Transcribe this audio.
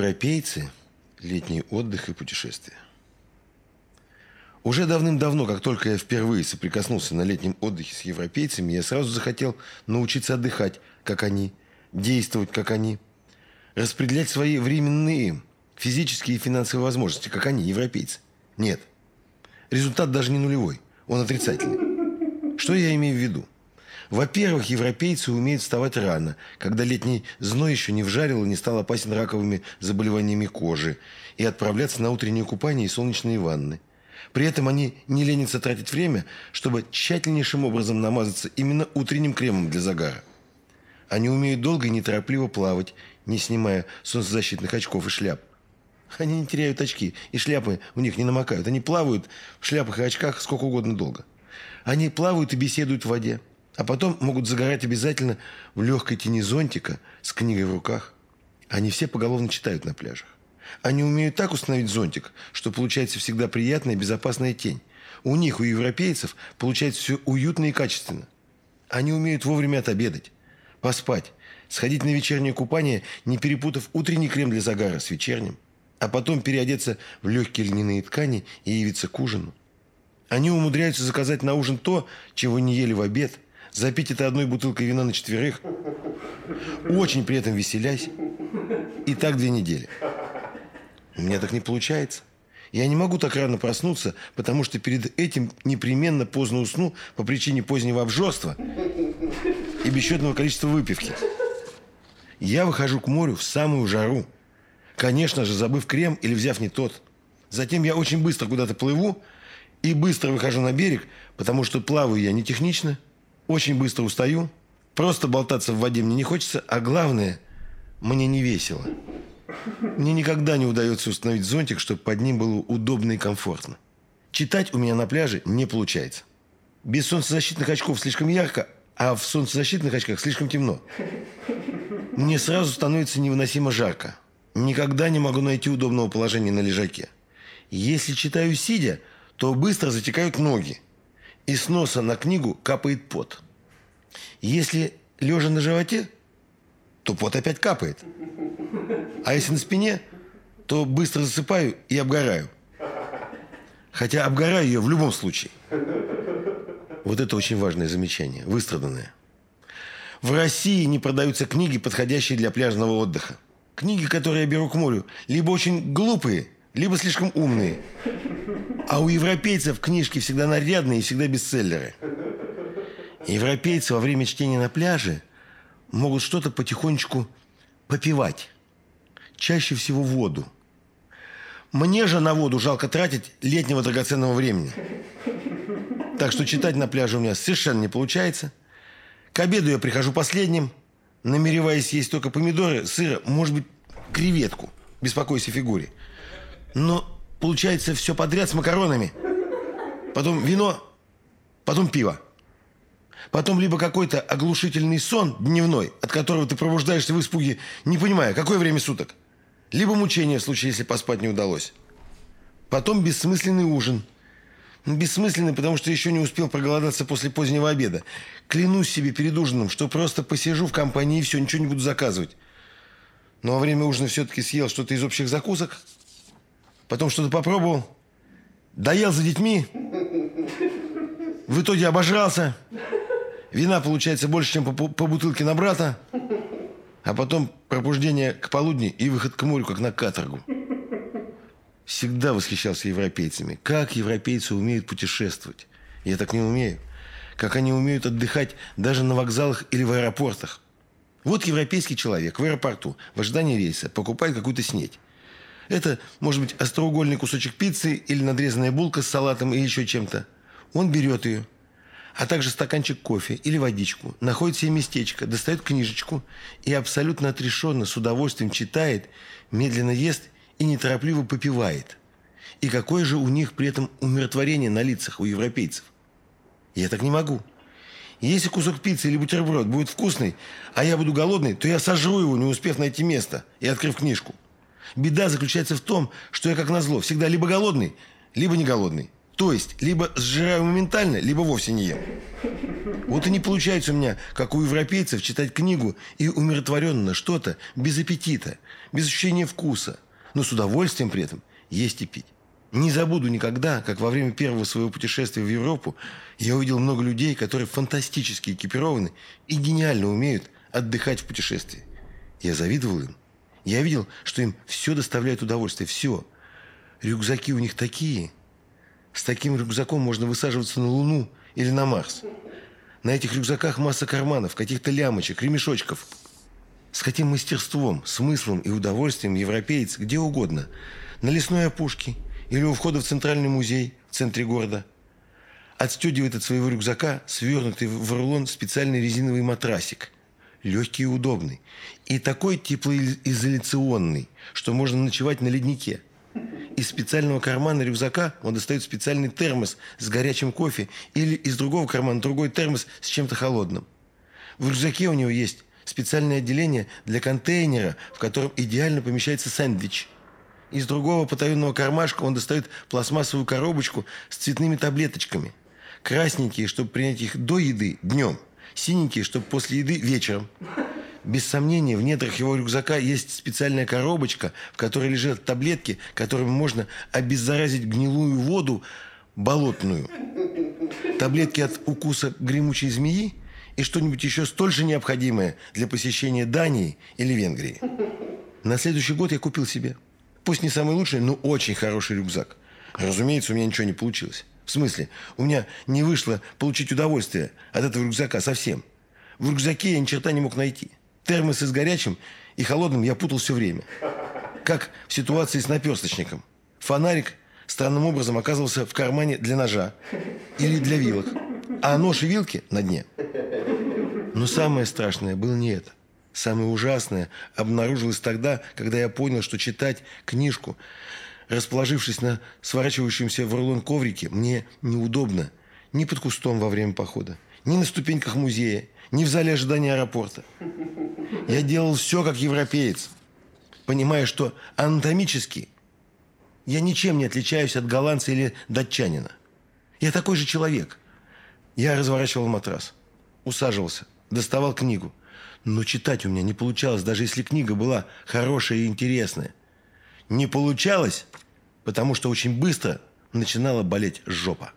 Европейцы – летний отдых и путешествия. Уже давным-давно, как только я впервые соприкоснулся на летнем отдыхе с европейцами, я сразу захотел научиться отдыхать, как они, действовать, как они, распределять свои временные, физические и финансовые возможности, как они, европейцы. Нет. Результат даже не нулевой, он отрицательный. Что я имею в виду? Во-первых, европейцы умеют вставать рано, когда летний зной еще не вжарил и не стал опасен раковыми заболеваниями кожи, и отправляться на утреннее купание и солнечные ванны. При этом они не ленятся тратить время, чтобы тщательнейшим образом намазаться именно утренним кремом для загара. Они умеют долго и неторопливо плавать, не снимая солнцезащитных очков и шляп. Они не теряют очки, и шляпы у них не намокают. Они плавают в шляпах и очках сколько угодно долго. Они плавают и беседуют в воде. А потом могут загорать обязательно в легкой тени зонтика с книгой в руках. Они все поголовно читают на пляжах. Они умеют так установить зонтик, что получается всегда приятная и безопасная тень. У них, у европейцев, получается все уютно и качественно. Они умеют вовремя отобедать, поспать, сходить на вечернее купание, не перепутав утренний крем для загара с вечерним, а потом переодеться в легкие льняные ткани и явиться к ужину. Они умудряются заказать на ужин то, чего не ели в обед – запить это одной бутылкой вина на четверых, очень при этом веселясь, и так две недели. У меня так не получается. Я не могу так рано проснуться, потому что перед этим непременно поздно усну по причине позднего обжорства и бесчетного количества выпивки. Я выхожу к морю в самую жару. Конечно же, забыв крем или взяв не тот. Затем я очень быстро куда-то плыву и быстро выхожу на берег, потому что плаваю я не технично – очень быстро устаю. Просто болтаться в воде мне не хочется. А главное, мне не весело. Мне никогда не удается установить зонтик, чтобы под ним было удобно и комфортно. Читать у меня на пляже не получается. Без солнцезащитных очков слишком ярко, а в солнцезащитных очках слишком темно. Мне сразу становится невыносимо жарко. Никогда не могу найти удобного положения на лежаке. Если читаю сидя, то быстро затекают ноги и с носа на книгу капает пот. Если лежа на животе, то пот опять капает. А если на спине, то быстро засыпаю и обгораю. Хотя обгораю ее в любом случае. Вот это очень важное замечание, выстраданное. В России не продаются книги, подходящие для пляжного отдыха. Книги, которые я беру к морю, либо очень глупые, либо слишком умные. А у европейцев книжки всегда нарядные и всегда бестселлеры. Европейцы во время чтения на пляже могут что-то потихонечку попивать. Чаще всего воду. Мне же на воду жалко тратить летнего драгоценного времени. Так что читать на пляже у меня совершенно не получается. К обеду я прихожу последним, намереваясь есть только помидоры, сыра, может быть, креветку. Беспокойся о фигуре. Но получается все подряд с макаронами. Потом вино, потом пиво. Потом либо какой-то оглушительный сон дневной, от которого ты пробуждаешься в испуге, не понимая, какое время суток. Либо мучение в случае, если поспать не удалось. Потом бессмысленный ужин. Бессмысленный, потому что еще не успел проголодаться после позднего обеда. Клянусь себе перед ужином, что просто посижу в компании и все, ничего не буду заказывать. Но во время ужина все-таки съел что-то из общих закусок – потом что-то попробовал, доел за детьми, в итоге обожрался, вина получается больше, чем по, по бутылке на брата, а потом пробуждение к полудню и выход к морю, как на каторгу. Всегда восхищался европейцами. Как европейцы умеют путешествовать? Я так не умею. Как они умеют отдыхать даже на вокзалах или в аэропортах. Вот европейский человек в аэропорту в ожидании рейса покупает какую-то снеть. Это может быть остроугольный кусочек пиццы или надрезанная булка с салатом или еще чем-то. Он берет ее, а также стаканчик кофе или водичку, находит себе местечко, достает книжечку и абсолютно отрешенно, с удовольствием читает, медленно ест и неторопливо попивает. И какое же у них при этом умиротворение на лицах у европейцев? Я так не могу. Если кусок пиццы или бутерброд будет вкусный, а я буду голодный, то я сожру его, не успев найти место и открыв книжку. Беда заключается в том, что я, как назло, всегда либо голодный, либо не голодный. То есть, либо сжираю моментально, либо вовсе не ем. Вот и не получается у меня, как у европейцев, читать книгу и умиротворенно что-то, без аппетита, без ощущения вкуса, но с удовольствием при этом есть и пить. Не забуду никогда, как во время первого своего путешествия в Европу я увидел много людей, которые фантастически экипированы и гениально умеют отдыхать в путешествии. Я завидовал им. Я видел, что им все доставляет удовольствие, все. Рюкзаки у них такие. С таким рюкзаком можно высаживаться на Луну или на Марс. На этих рюкзаках масса карманов, каких-то лямочек, ремешочков. С каким мастерством, смыслом и удовольствием европеец где угодно. На лесной опушке или у входа в Центральный музей в центре города. Отстегивает от своего рюкзака свернутый в рулон специальный резиновый матрасик. Легкий и удобный. И такой теплоизоляционный, что можно ночевать на леднике – из специального кармана рюкзака он достает специальный термос с горячим кофе или из другого кармана другой термос с чем-то холодным. В рюкзаке у него есть специальное отделение для контейнера, в котором идеально помещается сэндвич. Из другого потаенного кармашка он достает пластмассовую коробочку с цветными таблеточками. Красненькие, чтобы принять их до еды днем. Синенькие, чтобы после еды вечером. Без сомнения, в недрах его рюкзака есть специальная коробочка, в которой лежат таблетки, которыми можно обеззаразить гнилую воду болотную. Таблетки от укуса гремучей змеи и что-нибудь еще столь же необходимое для посещения Дании или Венгрии. На следующий год я купил себе, пусть не самый лучший, но очень хороший рюкзак. Разумеется, у меня ничего не получилось. В смысле, у меня не вышло получить удовольствие от этого рюкзака совсем. В рюкзаке я ни черта не мог найти. Термосы с горячим и холодным я путал все время. Как в ситуации с наперсточником. Фонарик странным образом оказывался в кармане для ножа или для вилок, а нож и вилки на дне. Но самое страшное было не это. Самое ужасное обнаружилось тогда, когда я понял, что читать книжку, расположившись на сворачивающемся в рулон коврике, мне неудобно ни под кустом во время похода, ни на ступеньках музея, ни в зале ожидания аэропорта. Я делал все как европеец, понимая, что анатомически я ничем не отличаюсь от голландца или датчанина. Я такой же человек. Я разворачивал матрас, усаживался, доставал книгу. Но читать у меня не получалось, даже если книга была хорошая и интересная. Не получалось, потому что очень быстро начинала болеть жопа.